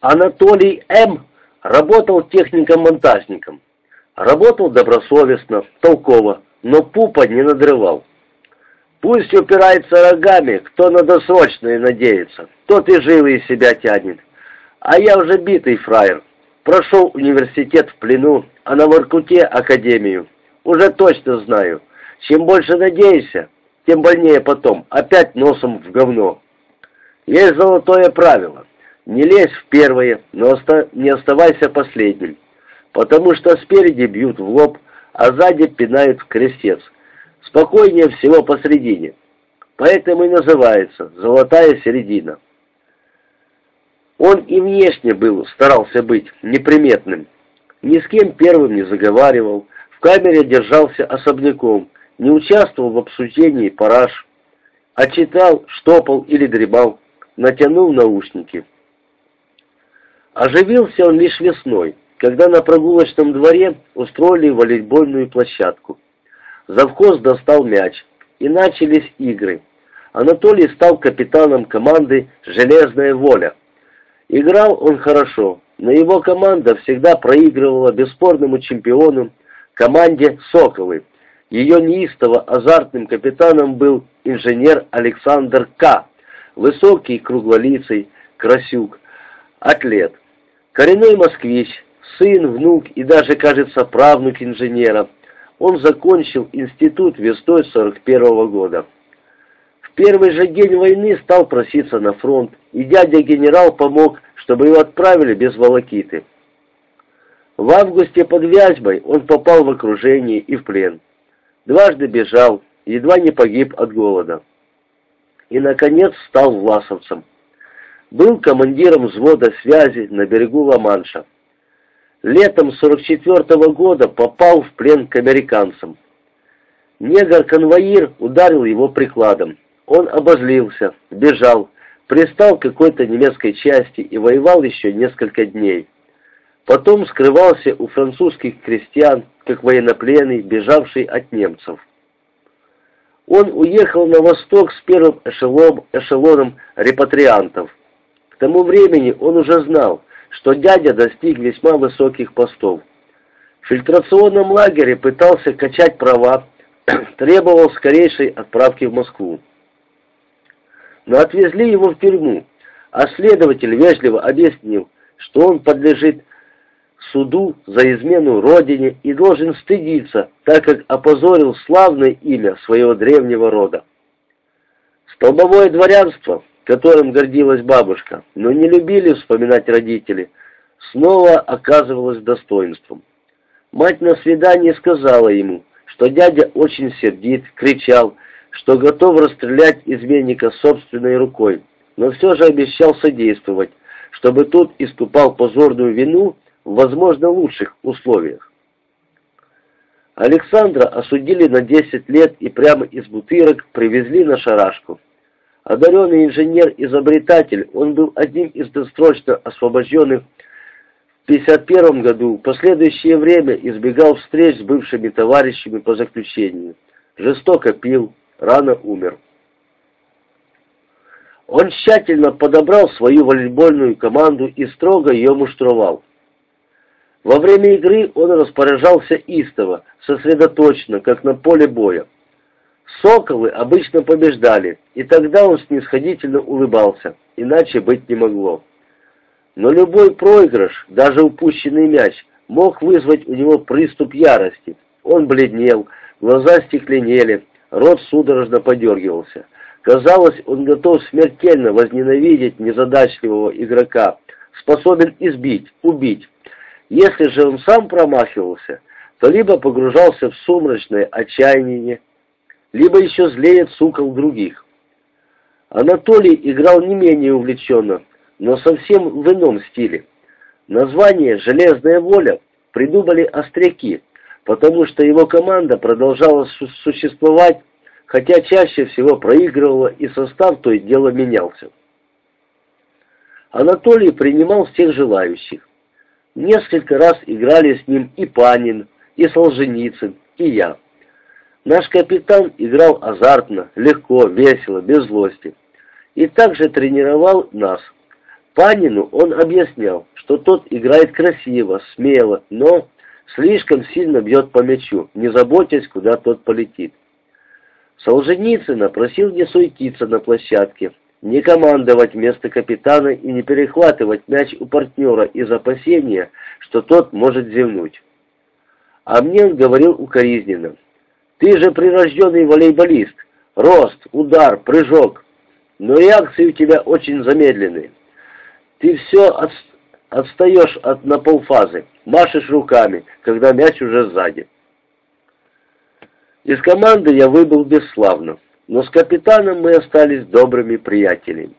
Анатолий М. работал техником-монтажником. Работал добросовестно, толково, но пупа не надрывал. Пусть упирается рогами, кто на досрочное надеется, тот и живый из себя тянет. А я уже битый фраер. Прошел университет в плену, а на Воркуте академию. Уже точно знаю. Чем больше надеешься, тем больнее потом. Опять носом в говно. Есть золотое правило. Не лезь в первое, но оста не оставайся последним. Потому что спереди бьют в лоб, а сзади пинают в крестец. Спокойнее всего посредине. Поэтому и называется «золотая середина». Он и внешне был, старался быть неприметным. Ни с кем первым не заговаривал, в камере держался особняком, не участвовал в обсуждении параж, а читал, штопал или дребал, натянул наушники. Оживился он лишь весной, когда на прогулочном дворе устроили волейбольную площадку. Завхоз достал мяч, и начались игры. Анатолий стал капитаном команды «Железная воля». Играл он хорошо, но его команда всегда проигрывала бесспорному чемпиону, команде «Соколы». Ее неистово азартным капитаном был инженер Александр К., высокий, круглолицый, красюк, атлет, коренной москвич, сын, внук и даже, кажется, правнук инженера. Он закончил институт весной 41 -го года. В первый же день войны стал проситься на фронт, и дядя-генерал помог, чтобы его отправили без волокиты. В августе под Вязьмой он попал в окружение и в плен. Дважды бежал, едва не погиб от голода. И, наконец, стал власовцем. Был командиром взвода связи на берегу Ла-Манша. Летом 44 -го года попал в плен к американцам. Негр-конвоир ударил его прикладом. Он обозлился, бежал, пристал к какой-то немецкой части и воевал еще несколько дней. Потом скрывался у французских крестьян, как военнопленный, бежавший от немцев. Он уехал на восток с первым эшелоном, эшелоном репатриантов. К тому времени он уже знал, что дядя достиг весьма высоких постов. В фильтрационном лагере пытался качать права, требовал скорейшей отправки в Москву. Но отвезли его в тюрьму, а следователь вежливо объяснил, что он подлежит суду за измену родине и должен стыдиться, так как опозорил славное имя своего древнего рода. Столбовое дворянство, которым гордилась бабушка, но не любили вспоминать родители, снова оказывалось достоинством. Мать на свидании сказала ему, что дядя очень сердит, кричал, что готов расстрелять изменника собственной рукой, но все же обещал содействовать, чтобы тот искупал позорную вину в, возможно, лучших условиях. Александра осудили на 10 лет и прямо из бутырок привезли на шарашку. Одаренный инженер-изобретатель, он был одним из досрочно освобожденных в 1951 году, в последующее время избегал встреч с бывшими товарищами по заключению. Жестоко пил, рано умер. Он тщательно подобрал свою волейбольную команду и строго ее муштровал. Во время игры он распоряжался истово, сосредоточенно, как на поле боя. Соколы обычно побеждали, и тогда он снисходительно улыбался, иначе быть не могло. Но любой проигрыш, даже упущенный мяч, мог вызвать у него приступ ярости. Он бледнел, глаза стекленели, рот судорожно подергивался. Казалось, он готов смертельно возненавидеть незадачливого игрока, способен избить, убить. Если же он сам промахивался, то либо погружался в сумрачное отчаяние, либо еще злее цукал других. Анатолий играл не менее увлеченно, но совсем в ином стиле. Название «Железная воля» придумали остряки, потому что его команда продолжала существовать, хотя чаще всего проигрывала и состав то и дело менялся. Анатолий принимал всех желающих. Несколько раз играли с ним и Панин, и Солженицын, и я. Наш капитан играл азартно, легко, весело, без злости. И также тренировал нас. Панину он объяснял, что тот играет красиво, смело, но слишком сильно бьет по мячу, не заботясь, куда тот полетит. Солженицына просил не суетиться на площадке, не командовать вместо капитана и не перехватывать мяч у партнера из опасения, что тот может зевнуть. А мне он говорил укоризненно. «Ты же прирожденный волейболист. Рост, удар, прыжок. Но реакции у тебя очень замедленные. Ты все от, отстаешь от, на полфазы, машешь руками, когда мяч уже сзади». Из команды я выбыл бесславно но с капитаном мы остались добрыми приятелями.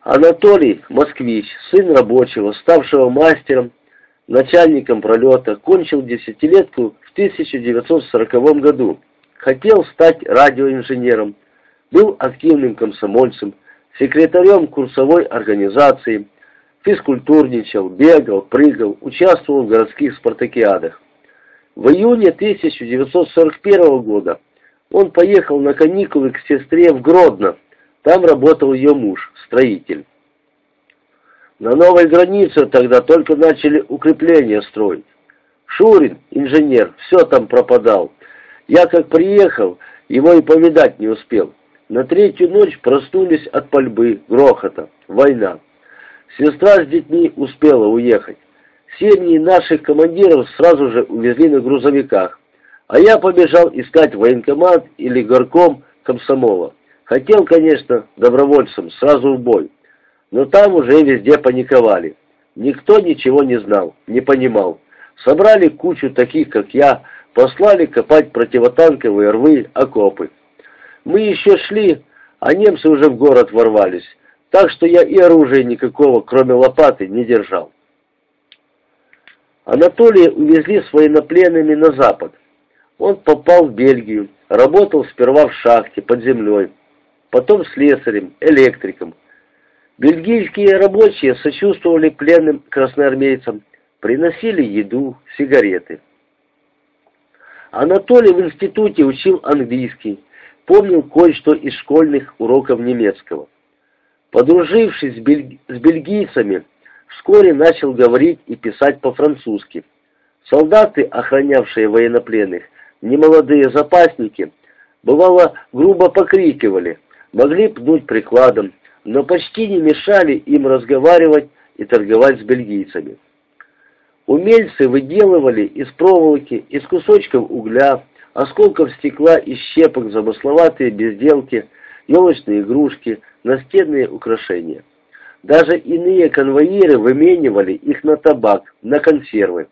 Анатолий, москвич, сын рабочего, ставшего мастером, начальником пролета, кончил десятилетку в 1940 году. Хотел стать радиоинженером, был активным комсомольцем, секретарем курсовой организации, физкультурничал, бегал, прыгал, участвовал в городских спартакиадах. В июне 1941 года он поехал на каникулы к сестре в Гродно. Там работал ее муж, строитель. На новой границе тогда только начали укрепления строить. Шурин, инженер, все там пропадал. Я как приехал, его и повидать не успел. На третью ночь проснулись от пальбы, грохота, война. Сестра с детьми успела уехать. Семьи наших командиров сразу же увезли на грузовиках. А я побежал искать военкомат или горком комсомола. Хотел, конечно, добровольцем, сразу в бой. Но там уже везде паниковали. Никто ничего не знал, не понимал. Собрали кучу таких, как я, послали копать противотанковые рвы, окопы. Мы еще шли, а немцы уже в город ворвались, так что я и оружия никакого, кроме лопаты, не держал. Анатолия увезли с военнопленными на запад. Он попал в Бельгию, работал сперва в шахте под землей, потом слесарем, электриком. Бельгийские рабочие сочувствовали пленным красноармейцам, приносили еду, сигареты. Анатолий в институте учил английский, помнил кое-что из школьных уроков немецкого. Подружившись с, бель... с бельгийцами, вскоре начал говорить и писать по-французски. Солдаты, охранявшие военнопленных, немолодые запасники, бывало, грубо покрикивали, могли пнуть прикладом, но почти не мешали им разговаривать и торговать с бельгийцами. Умельцы выделывали из проволоки, из кусочков угля, осколков стекла и щепок замысловатые безделки, елочные игрушки, настенные украшения. Даже иные конвоиры выменивали их на табак, на консервы.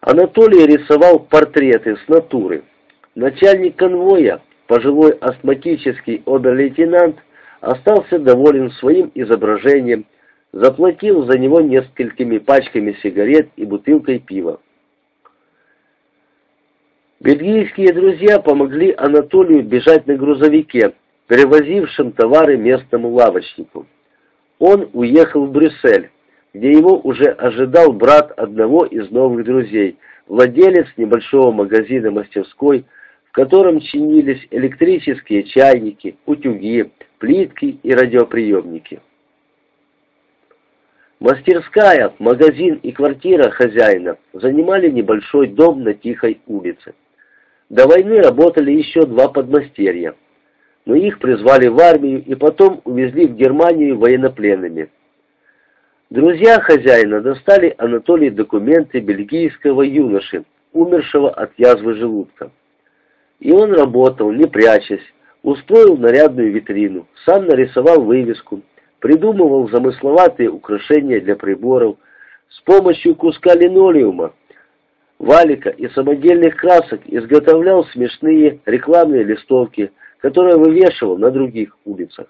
Анатолий рисовал портреты с натуры. Начальник конвоя, пожилой астматический обер-лейтенант, остался доволен своим изображением, заплатил за него несколькими пачками сигарет и бутылкой пива. Бельгийские друзья помогли Анатолию бежать на грузовике, перевозившем товары местному лавочнику. Он уехал в Брюссель, где его уже ожидал брат одного из новых друзей, владелец небольшого магазина-мастерской, в котором чинились электрические чайники, утюги, плитки и радиоприемники. Мастерская, магазин и квартира хозяина занимали небольшой дом на тихой улице. До войны работали еще два подмастерья, но их призвали в армию и потом увезли в Германию военнопленными. Друзья хозяина достали Анатолий документы бельгийского юноши, умершего от язвы желудка. И он работал, не прячась, устроил нарядную витрину, сам нарисовал вывеску, придумывал замысловатые украшения для приборов, с помощью куска линолеума, валика и самодельных красок изготовлял смешные рекламные листовки, которые вывешивал на других улицах.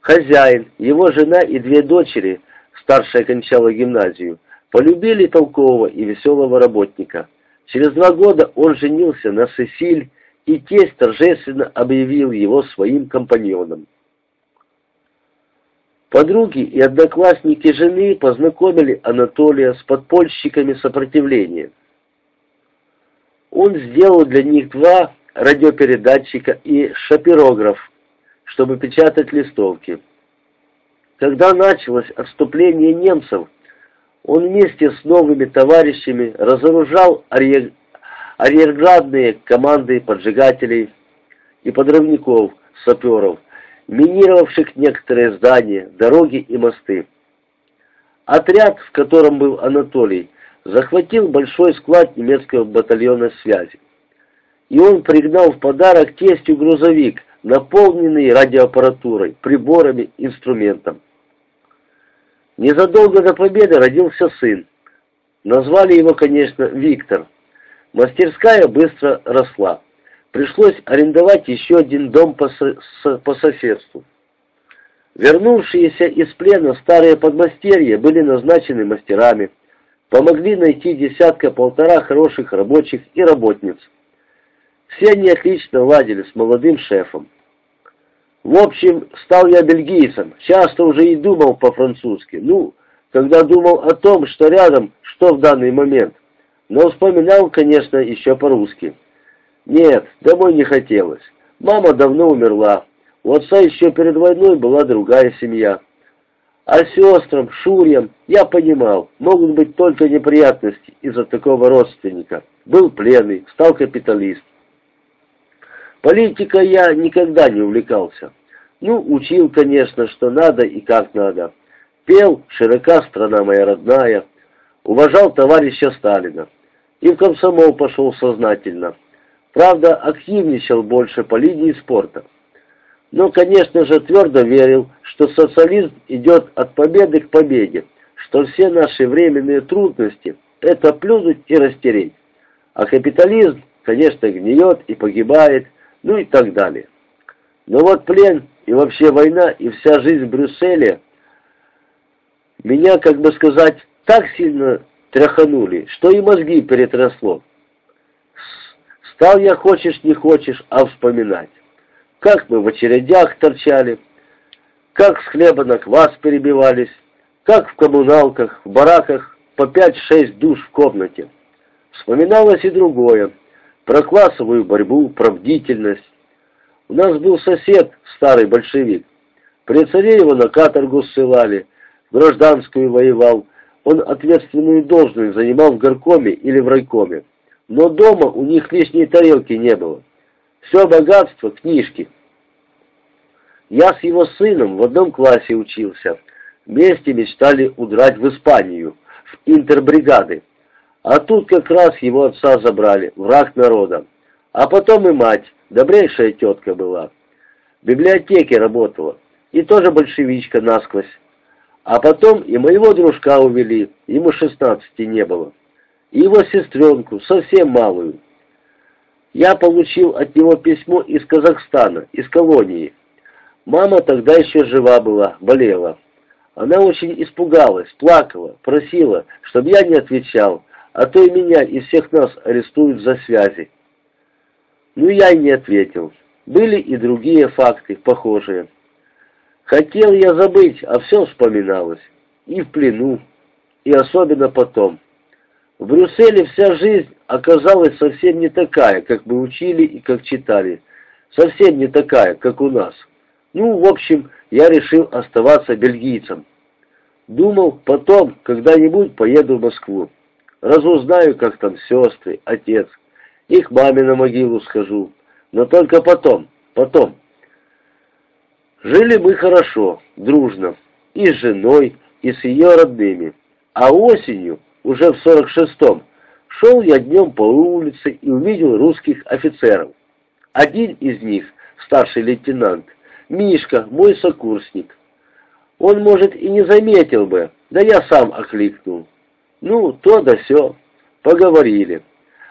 Хозяин, его жена и две дочери, старшая кончала гимназию, полюбили толкового и веселого работника. Через два года он женился на Сесиль, и тесть торжественно объявил его своим компаньоном. Подруги и одноклассники жены познакомили Анатолия с подпольщиками сопротивления. Он сделал для них два радиопередатчика и шапирограф, чтобы печатать листовки. когда началось отступление немцев, он вместе с новыми товарищами разоружал арьерградные команды поджигателей и подрывников, саперов, минировавших некоторые здания, дороги и мосты. Отряд, в котором был Анатолий, захватил большой склад немецкого батальона связи. И он пригнал в подарок тестью грузовик, наполненный радиоаппаратурой, приборами, инструментом. Незадолго до победы родился сын. Назвали его, конечно, Виктор. Мастерская быстро росла. Пришлось арендовать еще один дом по, со по соседству. Вернувшиеся из плена старые подмастерья были назначены мастерами, помогли найти десятка-полтора хороших рабочих и работниц. Все они отлично ладили с молодым шефом. В общем, стал я бельгийцем, часто уже и думал по-французски. Ну, когда думал о том, что рядом, что в данный момент. Но вспоминал, конечно, еще по-русски. Нет, домой не хотелось. Мама давно умерла. У отца еще перед войной была другая семья. А сестрам, шурьям, я понимал, могут быть только неприятности из-за такого родственника. Был пленный, стал капиталист. Политикой я никогда не увлекался. Ну, учил, конечно, что надо и как надо. Пел «Широка страна моя родная», уважал товарища Сталина. И в комсомол пошел сознательно. Правда, активничал больше по линии спорта. Но, конечно же, твердо верил, что социализм идет от победы к победе, что все наши временные трудности – это плюнуть и растереть. А капитализм, конечно, гниет и погибает, ну и так далее. Но вот плен и вообще война, и вся жизнь в Брюсселе меня, как бы сказать, так сильно тряханули, что и мозги перетрясло. Стал я, хочешь не хочешь, а вспоминать. Как мы в очередях торчали, как с хлеба на квас перебивались, как в коммуналках, в бараках по пять-шесть душ в комнате. Вспоминалось и другое, про классовую борьбу, про бдительность. У нас был сосед, старый большевик. При царе его на каторгу ссылали, гражданскую воевал. Он ответственную должность занимал в горкоме или в райкоме. Но дома у них лишней тарелки не было. Все богатство — книжки. Я с его сыном в одном классе учился. Вместе мечтали удрать в Испанию, в интербригады. А тут как раз его отца забрали, враг народа. А потом и мать, добрейшая тетка была. В библиотеке работала, и тоже большевичка насквозь. А потом и моего дружка увели, ему шестнадцати не было. И его сестренку, совсем малую. Я получил от него письмо из Казахстана, из колонии. Мама тогда еще жива была, болела. Она очень испугалась, плакала, просила, чтобы я не отвечал, а то и меня и всех нас арестуют за связи. Ну, я и не ответил. Были и другие факты, похожие. Хотел я забыть, а все вспоминалось. И в плену, и особенно потом. В Брюсселе вся жизнь оказалась совсем не такая, как мы учили и как читали. Совсем не такая, как у нас. Ну, в общем, я решил оставаться бельгийцем. Думал, потом, когда-нибудь поеду в Москву. Разузнаю, как там сестры, отец. И к маме на могилу схожу. Но только потом, потом. Жили мы хорошо, дружно. И с женой, и с ее родными. А осенью, уже в сорок шестом, шел я днем по улице и увидел русских офицеров. Один из них, старший лейтенант, Мишка, мой сокурсник. Он, может, и не заметил бы, да я сам окликнул. Ну, то да сё. Поговорили.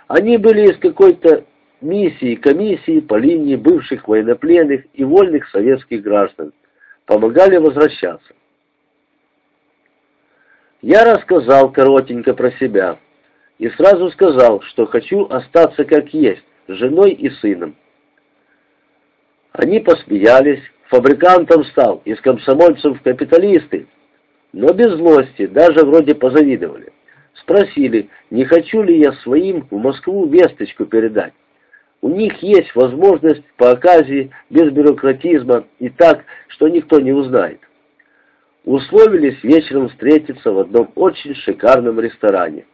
Они были из какой-то миссии, комиссии по линии бывших военнопленных и вольных советских граждан. Помогали возвращаться. Я рассказал коротенько про себя и сразу сказал, что хочу остаться как есть, с женой и сыном. Они посмеялись, фабрикантом стал, из комсомольцев капиталисты, но без злости, даже вроде позавидовали. Спросили, не хочу ли я своим в Москву весточку передать. У них есть возможность по оказии, без бюрократизма и так, что никто не узнает. Условились вечером встретиться в одном очень шикарном ресторане.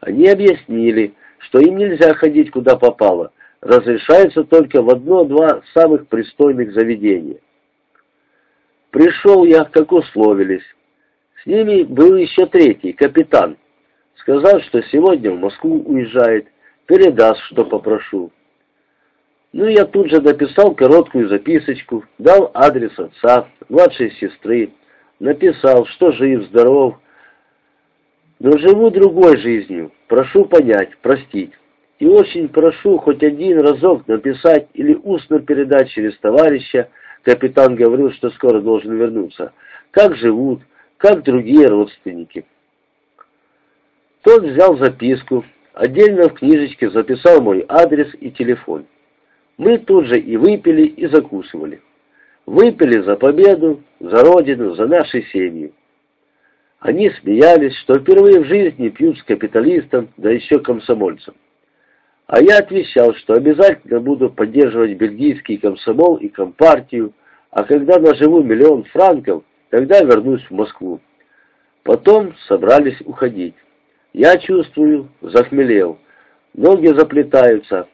Они объяснили, что им нельзя ходить куда попало, разрешается только в одно-два самых пристойных заведения. Пришел я, как условились. С ними был еще третий, капитан. Сказал, что сегодня в Москву уезжает, передаст, что попрошу. Ну, я тут же написал короткую записочку, дал адрес отца, младшей сестры, написал, что жив, здоров, но живу другой жизнью, прошу понять, простить. И очень прошу хоть один разок написать или устно передать через товарища, капитан говорил, что скоро должен вернуться, как живут, как другие родственники. Тот взял записку, отдельно в книжечке записал мой адрес и телефон. Мы тут же и выпили, и закусывали. Выпили за победу, за родину, за наши семьи. Они смеялись, что впервые в жизни пьют с капиталистом, да еще комсомольцем. А я отвечал, что обязательно буду поддерживать бельгийский комсомол и компартию, а когда наживу миллион франков, тогда вернусь в Москву. Потом собрались уходить. Я чувствую, захмелел. Ноги заплетаются.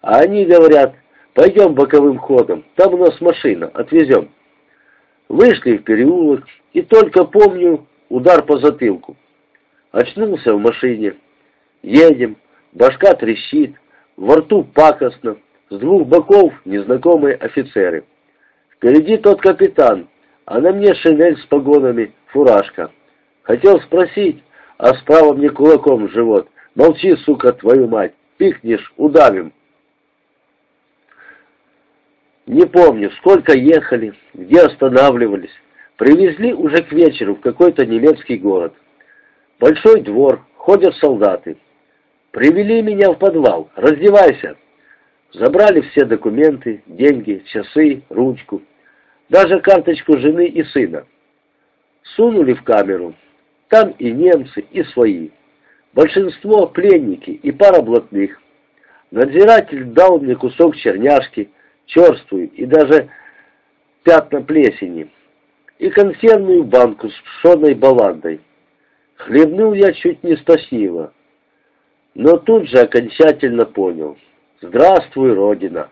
А они говорят, пойдем боковым ходом, там у нас машина, отвезем. Вышли в переулок, и только помню удар по затылку. Очнулся в машине. Едем, башка трещит, во рту пакостно, с двух боков незнакомые офицеры. Впереди тот капитан, а на мне шинель с погонами, фуражка. Хотел спросить, а справа мне кулаком в живот. Молчи, сука, твою мать, пикнешь, удавим. Не помню, сколько ехали, где останавливались. Привезли уже к вечеру в какой-то немецкий город. Большой двор, ходят солдаты. Привели меня в подвал, раздевайся. Забрали все документы, деньги, часы, ручку, даже карточку жены и сына. Сунули в камеру, там и немцы, и свои. Большинство пленники и пара блатных. Надзиратель дал мне кусок черняшки, черствую и даже пятна плесени, и консервную банку с пшеной баландой. Хлебнул я чуть не стошнило, но тут же окончательно понял. Здравствуй, Родина!